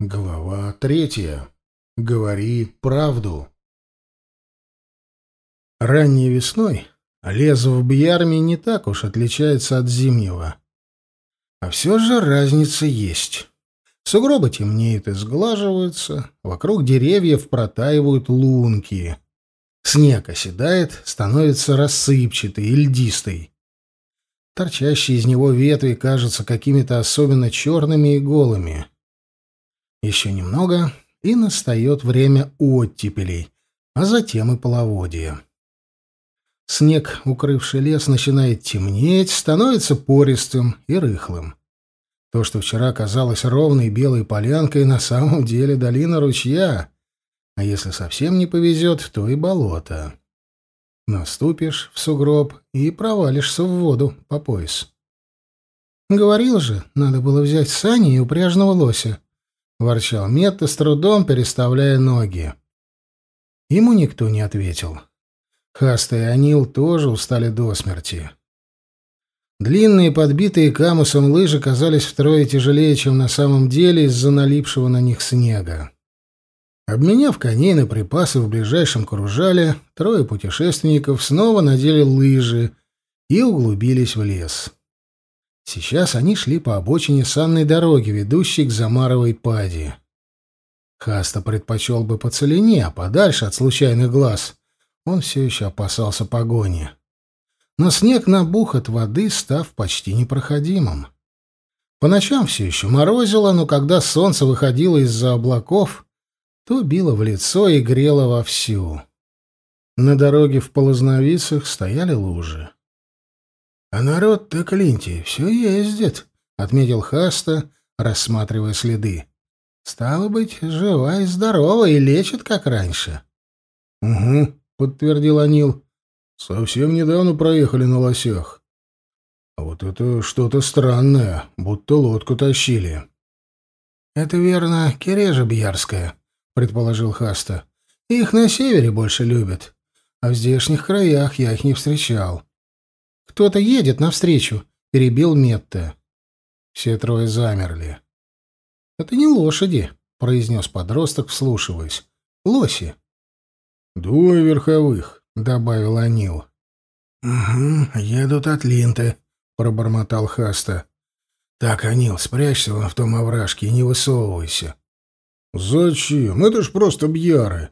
Глава третья. Говори правду. Ранней весной лес в Бьярме не так уж отличается от зимнего. А все же разница есть. Сугробы темнеют и сглаживаются, вокруг деревьев протаивают лунки. Снег оседает, становится рассыпчатый и льдистый. Торчащие из него ветви кажутся какими-то особенно черными и голыми. Еще немного, и настает время оттепелей, а затем и половодья. Снег, укрывший лес, начинает темнеть, становится пористым и рыхлым. То, что вчера казалось ровной белой полянкой, на самом деле долина ручья, а если совсем не повезет, то и болото. Наступишь в сугроб и провалишься в воду по пояс. Говорил же, надо было взять сани и упряжного лося. — ворчал Метта, с трудом переставляя ноги. Ему никто не ответил. Хаста и Анил тоже устали до смерти. Длинные, подбитые камусом лыжи казались втрое тяжелее, чем на самом деле из-за налипшего на них снега. Обменяв коней на припасы в ближайшем кружале, трое путешественников снова надели лыжи и углубились в лес. Сейчас они шли по обочине санной дороги, ведущей к Замаровой паде. Хаста предпочел бы по целине, подальше от случайных глаз. Он все еще опасался погони. Но снег набух от воды, став почти непроходимым. По ночам все еще морозило, но когда солнце выходило из-за облаков, то било в лицо и грело вовсю. На дороге в полозновицах стояли лужи. «А народ-то, Клинти, все ездит», — отметил Хаста, рассматривая следы. «Стало быть, жива и здорова, и лечит, как раньше». «Угу», — подтвердил Анил. «Совсем недавно проехали на лосях». «А вот это что-то странное, будто лодку тащили». «Это верно, Кережа Бьярская», — предположил Хаста. «Их на севере больше любят, а в здешних краях я их не встречал». «Кто-то едет навстречу», — перебил Метта. Все трое замерли. «Это не лошади», — произнес подросток, вслушиваясь. «Лоси». «Двое верховых», — добавил Анил. «Угу, едут от Линты», — пробормотал Хаста. «Так, Анил, спрячься в том овражке и не высовывайся». «Зачем? Это ж просто бьяры».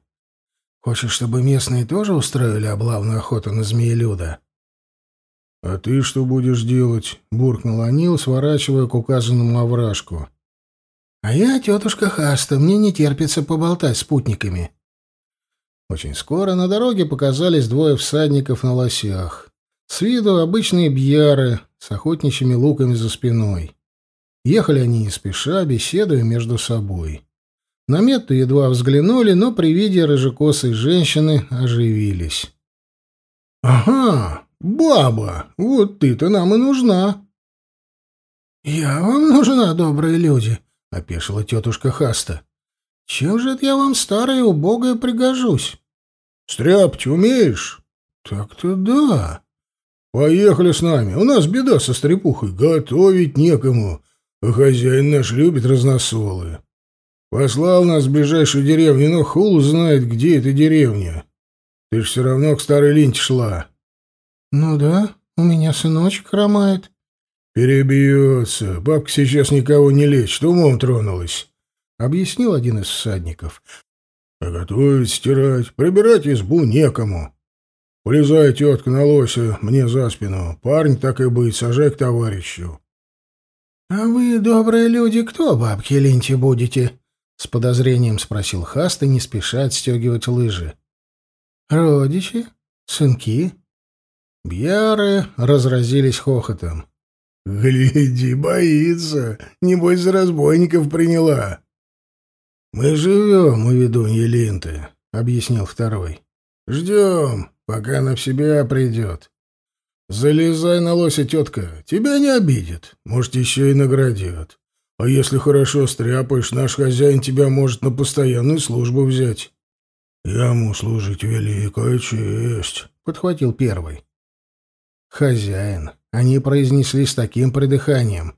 «Хочешь, чтобы местные тоже устроили облавную охоту на змеелюда?» «А ты что будешь делать?» — буркнул Анил, сворачивая к указанному овражку. «А я тетушка Хаста, мне не терпится поболтать с путниками». Очень скоро на дороге показались двое всадников на лосях. С виду обычные бьяры с охотничьими луками за спиной. Ехали они не спеша, беседуя между собой. На Метту едва взглянули, но при виде рыжекосой женщины оживились. «Ага!» «Баба, вот ты-то нам и нужна!» «Я вам нужна, добрые люди!» — опешила тетушка Хаста. «Чем же это я вам, старая и убогая, пригожусь?» «Стряпать умеешь?» «Так-то да!» «Поехали с нами. У нас беда со стрепухой. Готовить некому. Хозяин наш любит разносолы. Послал нас в ближайшую деревню, но хул знает, где эта деревня. Ты ж все равно к старой линьте шла. «Ну да, у меня сыночек хромает». «Перебьется. Бабка сейчас никого не лечит, умом тронулась», — объяснил один из всадников. «А готовить, стирать, прибирать избу некому. Полезай, тетка, на лося мне за спину. Парень, так и быть, сажай к товарищу». «А вы, добрые люди, кто бабки Линте будете?» — с подозрением спросил Хаста, не спеша отстегивать лыжи. «Родичи? Сынки? Бьяры разразились хохотом. «Гляди, боится! Небось, за разбойников приняла!» «Мы живем у ведуньи Линты», — объяснил второй. «Ждем, пока она в себя придет. Залезай на лося, тетка, тебя не обидит, может, еще и наградят. А если хорошо стряпаешь, наш хозяин тебя может на постоянную службу взять». «Яму служить великая честь», — подхватил первый. «Хозяин!» Они произнесли с таким придыханием,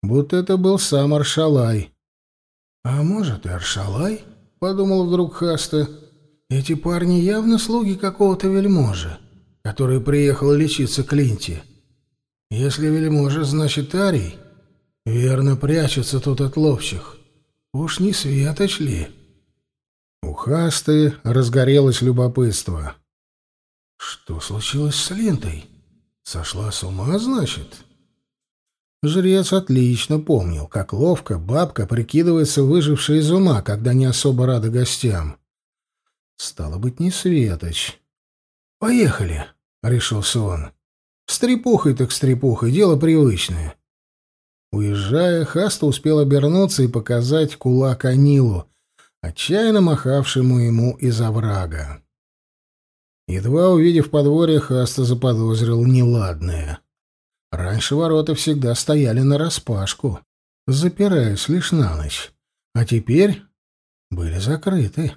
будто это был сам Аршалай. «А может, и Аршалай?» — подумал вдруг Хаста. «Эти парни явно слуги какого-то вельможи, который приехал лечиться к Линте. Если вельможа, значит, Арий, верно прячется тут от ловчих. Уж не светоч ли?» У Хасты разгорелось любопытство. «Что случилось с Линтой?» Сошла с ума, значит? Жрец отлично помнил, как ловко бабка прикидывается выжившей из ума, когда не особо рада гостям. Стало быть, не светоч. «Поехали», — решился он. «Стрепухой так стрепухой, дело привычное». Уезжая, Хаста успел обернуться и показать кулак Анилу, отчаянно махавшему ему из оврага. Едва увидев подворье, Хаста заподозрил неладное. Раньше ворота всегда стояли нараспашку, запираясь лишь на ночь, а теперь были закрыты.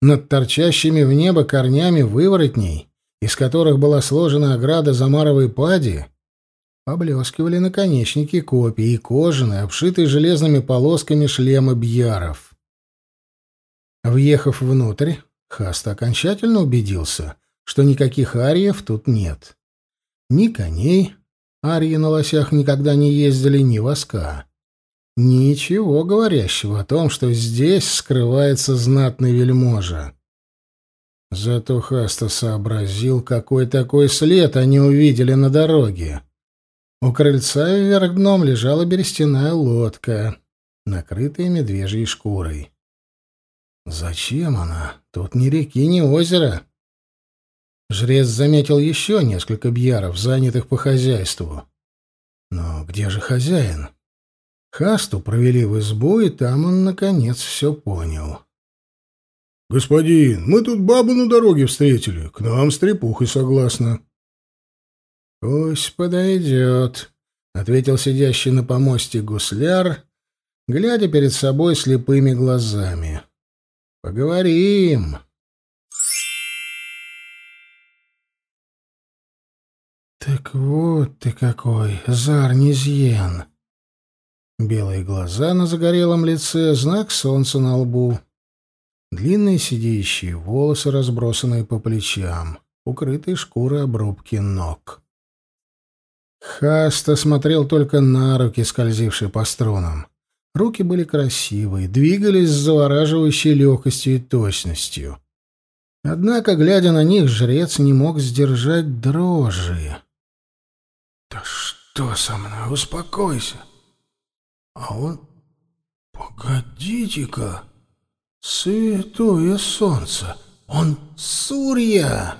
Над торчащими в небо корнями выворотней, из которых была сложена ограда замаровой пади, поблескивали наконечники копий и кожаные, обшитые железными полосками шлемы бьяров. Въехав внутрь, Хаст окончательно убедился, что никаких ариев тут нет. Ни коней, арии на лосях никогда не ездили, ни воска. Ничего говорящего о том, что здесь скрывается знатный вельможа. Зато Хаста сообразил, какой такой след они увидели на дороге. У крыльца вверх дном лежала берестяная лодка, накрытая медвежьей шкурой. Зачем она? Тут ни реки, ни озера. Жрец заметил еще несколько бьяров, занятых по хозяйству. Но где же хозяин? Хасту провели в избу, и там он, наконец, все понял. — Господин, мы тут бабу на дороге встретили. К нам с трепухой согласна. — Пусть подойдет, — ответил сидящий на помосте гусляр, глядя перед собой слепыми глазами. — Поговорим. Так вот ты какой, Зарнизьен. Белые глаза на загорелом лице, знак солнца на лбу. Длинные сидящие волосы, разбросанные по плечам, укрытые шкуры обрубки ног. Хаста смотрел только на руки, скользившие по струнам. Руки были красивые, двигались с завораживающей легкостью и точностью. Однако, глядя на них, жрец не мог сдержать дрожи. «Да что со мной? Успокойся!» «А он... Погодите-ка! Святое солнце! Он Сурья!»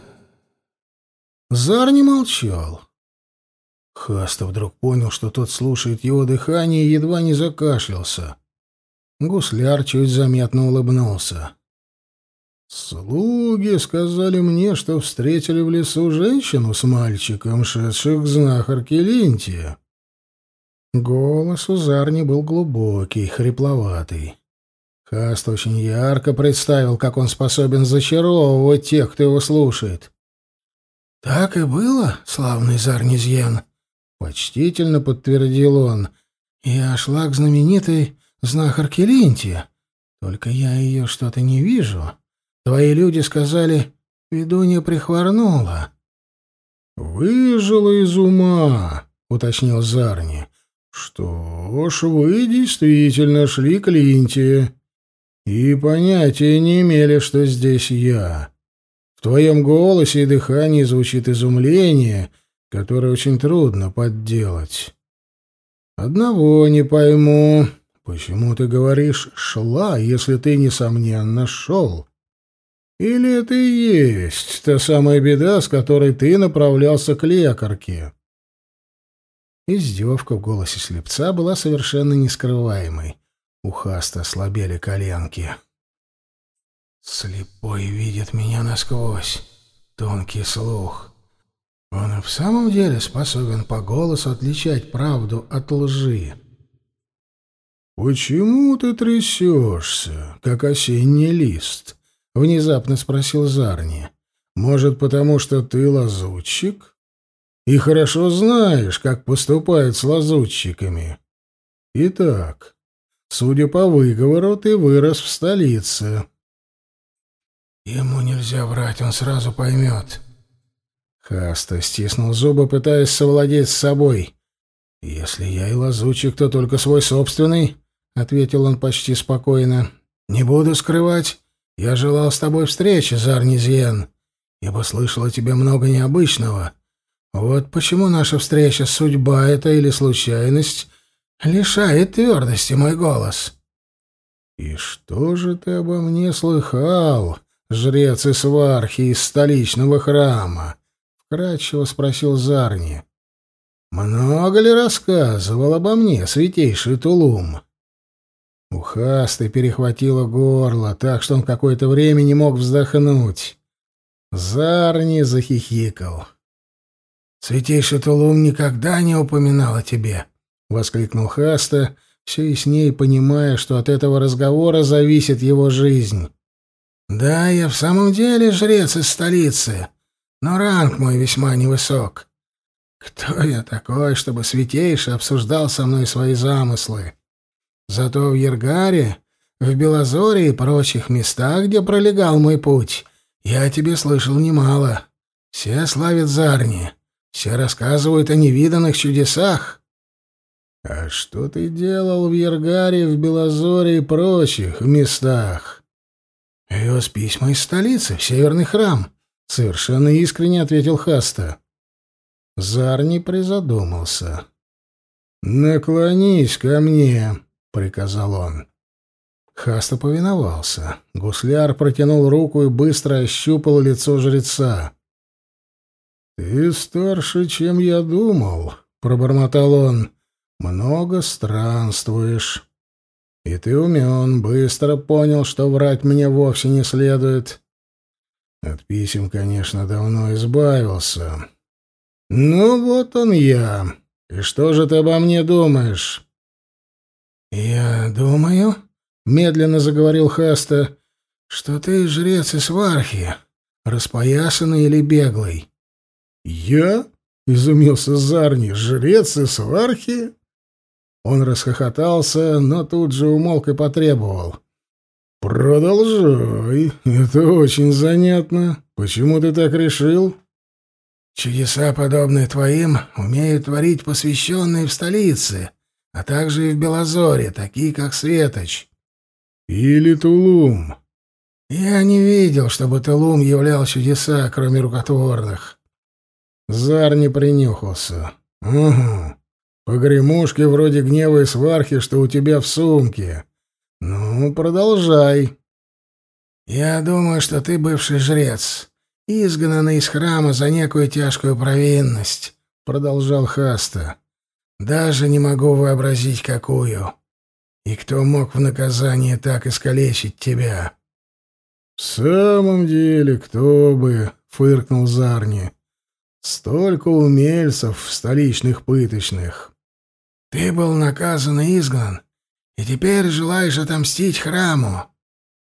Зар не молчал. Хаста вдруг понял, что тот слушает его дыхание и едва не закашлялся. Гусляр чуть заметно улыбнулся. «Слуги сказали мне, что встретили в лесу женщину с мальчиком, шедших к знахарке Линтия». Голос у Зарни был глубокий, хрипловатый. Хаст очень ярко представил, как он способен зачаровывать тех, кто его слушает. «Так и было, славный Зарнизьен?» — почтительно подтвердил он. «Я шла к знаменитой знахарке Линтия. Только я ее что-то не вижу. Твои люди сказали, ведунья прихворнула». «Выжила из ума», — уточнил Зарни. «Что ж, вы действительно шли к Линтии и понятия не имели, что здесь я. В твоем голосе и дыхании звучит изумление, — который очень трудно подделать. Одного не пойму. Почему ты говоришь «шла», если ты, несомненно, шел? Или это и есть та самая беда, с которой ты направлялся к лекарке? Издевка в голосе слепца была совершенно нескрываемой. У Хаста слабели коленки. «Слепой видит меня насквозь. Тонкий слух. А он в самом деле способен по голосу отличать правду от лжи. «Почему ты трясешься, как осенний лист?» — внезапно спросил Зарни. «Может, потому что ты лазутчик? И хорошо знаешь, как поступают с лазутчиками. Итак, судя по выговору, ты вырос в столице». «Ему нельзя врать, он сразу поймет», Хаста стиснул зубы, пытаясь совладеть с собой. «Если я и лазучик, то только свой собственный», — ответил он почти спокойно. «Не буду скрывать. Я желал с тобой встречи, Зарнизиен, ибо слышал о тебе много необычного. Вот почему наша встреча, судьба это или случайность, лишает твердости мой голос». «И что же ты обо мне слыхал, жрец Исвархи из столичного храма?» вкратчиво спросил Зарни. «Много ли рассказывал обо мне, святейший Тулум?» Ухасты перехватило горло, так что он какое-то время не мог вздохнуть. Зарни захихикал. «Святейший Тулум никогда не упоминал о тебе!» — воскликнул Хаста, все и с ней понимая, что от этого разговора зависит его жизнь. «Да, я в самом деле жрец из столицы, но ранг мой весьма невысок. Кто я такой, чтобы святейший обсуждал со мной свои замыслы? Зато в Ергаре, в Белозоре и прочих местах, где пролегал мой путь, я тебе слышал немало. Все славят Зарни, все рассказывают о невиданных чудесах. А что ты делал в Ергаре, в Белозоре и прочих местах? Вез письма из столицы в Северный храм, — совершенно искренне ответил Хаста. Зарни призадумался. «Наклонись ко мне», — приказал он. Хаста повиновался. Гусляр протянул руку и быстро ощупал лицо жреца. «Ты старше, чем я думал», — пробормотал он. «Много странствуешь. И ты умен, быстро понял, что врать мне вовсе не следует. От писем, конечно, давно избавился. Ну вот он я. И что же ты обо мне думаешь? Я думаю, медленно заговорил Хаста, что ты жрец из Вархи, распоясанный или беглый. Я? изумился Зарни. Жрец из Вархи? Он расхохотался, но тут же умолк и потребовал. «Продолжай. Это очень занятно. Почему ты так решил?» «Чудеса, подобные твоим, умеют творить посвященные в столице, а также и в Белозоре, такие как Светоч». «Или Тулум». «Я не видел, чтобы Тулум являл чудеса, кроме рукотворных». Зар не принюхался. «Угу. Погремушки вроде гнева и свархи, что у тебя в сумке». «Ну, продолжай». «Я думаю, что ты бывший жрец, изгнанный из храма за некую тяжкую провинность», — продолжал Хаста. «Даже не могу вообразить, какую. И кто мог в наказание так искалечить тебя?» «В самом деле, кто бы», — фыркнул Зарни. «Столько умельцев в столичных пыточных». «Ты был наказан и изгнан и теперь желаешь отомстить храму.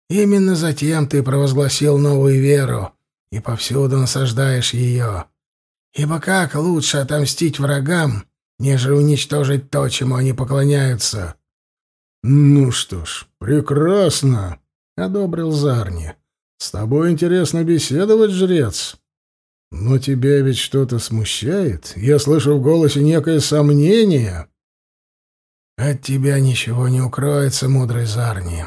Именно затем ты провозгласил новую веру и повсюду насаждаешь ее. Ибо как лучше отомстить врагам, нежели уничтожить то, чему они поклоняются? — Ну что ж, прекрасно, — одобрил Зарни. — С тобой интересно беседовать, жрец. Но тебя ведь что-то смущает? Я слышу в голосе некое сомнение. От тебя ничего не укроется, мудрый Зарни.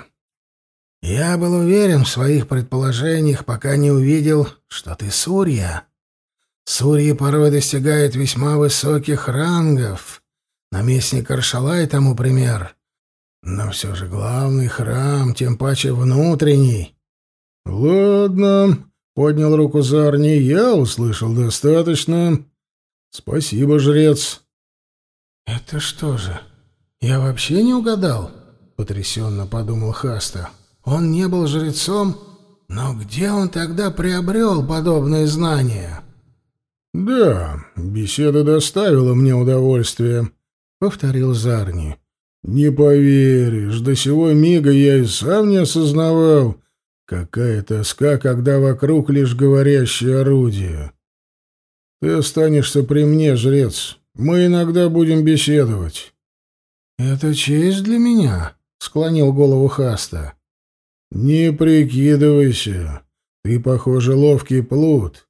Я был уверен в своих предположениях, пока не увидел, что ты Сурья. Сурьи порой достигают весьма высоких рангов. Наместник Аршалай тому пример. Но все же главный храм, тем паче внутренний. — Ладно, — поднял руку Зарни, — я услышал достаточно. — Спасибо, жрец. — Это что же, «Я вообще не угадал», — потрясенно подумал Хаста. «Он не был жрецом, но где он тогда приобрел подобные знания?» «Да, беседа доставила мне удовольствие», — повторил Зарни. «Не поверишь, до сего мига я и сам не осознавал, какая тоска, когда вокруг лишь говорящие орудия. Ты останешься при мне, жрец. Мы иногда будем беседовать». «Это честь для меня», — склонил голову Хаста. «Не прикидывайся. Ты, похоже, ловкий плут.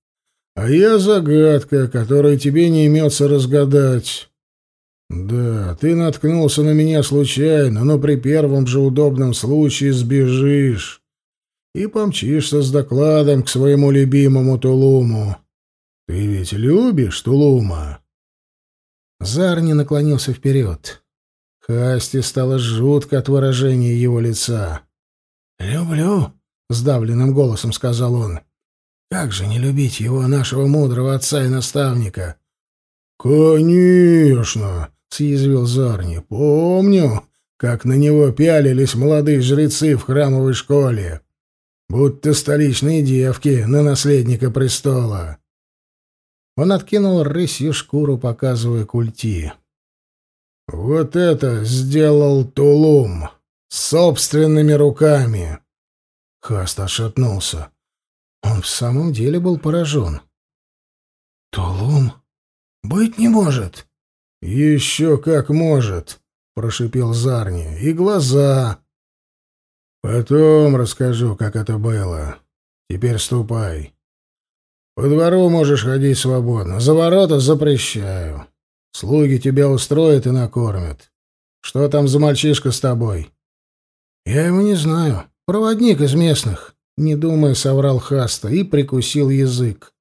А я загадка, которую тебе не имется разгадать. Да, ты наткнулся на меня случайно, но при первом же удобном случае сбежишь и помчишься с докладом к своему любимому Тулуму. Ты ведь любишь Тулума?» Зарни наклонился вперед. Касте стало жутко от выражения его лица. «Люблю», — сдавленным голосом сказал он. «Как же не любить его, нашего мудрого отца и наставника?» «Конечно», — съязвил Зарни. «Помню, как на него пялились молодые жрецы в храмовой школе, будто столичные девки на наследника престола». Он откинул рысью шкуру, показывая культи. Вот это сделал Тулум собственными руками. Хаст отшатнулся. Он в самом деле был поражен. Тулум? Быть не может. Еще как может, прошипел Зарни. И глаза. Потом расскажу, как это было. Теперь ступай. По двору можешь ходить свободно, за ворота запрещаю. Слуги тебя устроят и накормят. Что там за мальчишка с тобой? Я его не знаю. Проводник из местных. Не думая, соврал Хаста и прикусил язык.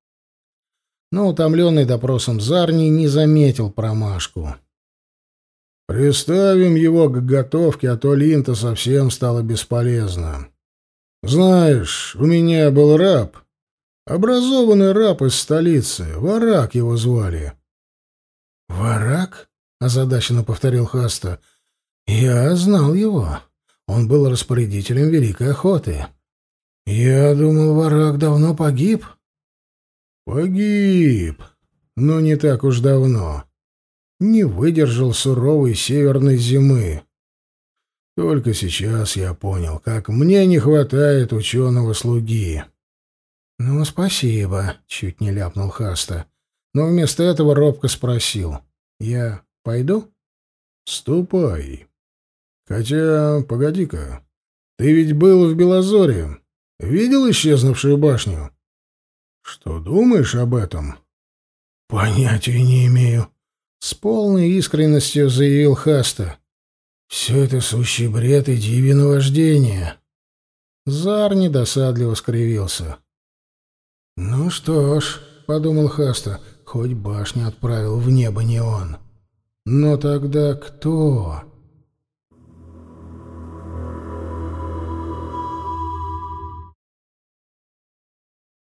Но утомленный допросом Зарни не заметил промашку. «Приставим его к готовке, а то линта совсем стало бесполезно. Знаешь, у меня был раб, образованный раб из столицы, Варак его звали. «Варак?» — озадаченно повторил Хаста. «Я знал его. Он был распорядителем Великой Охоты». «Я думал, варак давно погиб». «Погиб, но не так уж давно. Не выдержал суровой северной зимы. Только сейчас я понял, как мне не хватает ученого-слуги». «Ну, спасибо», — чуть не ляпнул Хаста но вместо этого робко спросил. «Я пойду?» «Ступай. Хотя, погоди-ка, ты ведь был в Белозоре. Видел исчезнувшую башню?» «Что думаешь об этом?» «Понятия не имею», — с полной искренностью заявил Хаста. «Все это сущий бред и диви наваждение». Зар недосадливо скривился. «Ну что ж», — подумал Хаста, хоть башню отправил в небо не он. Но тогда кто?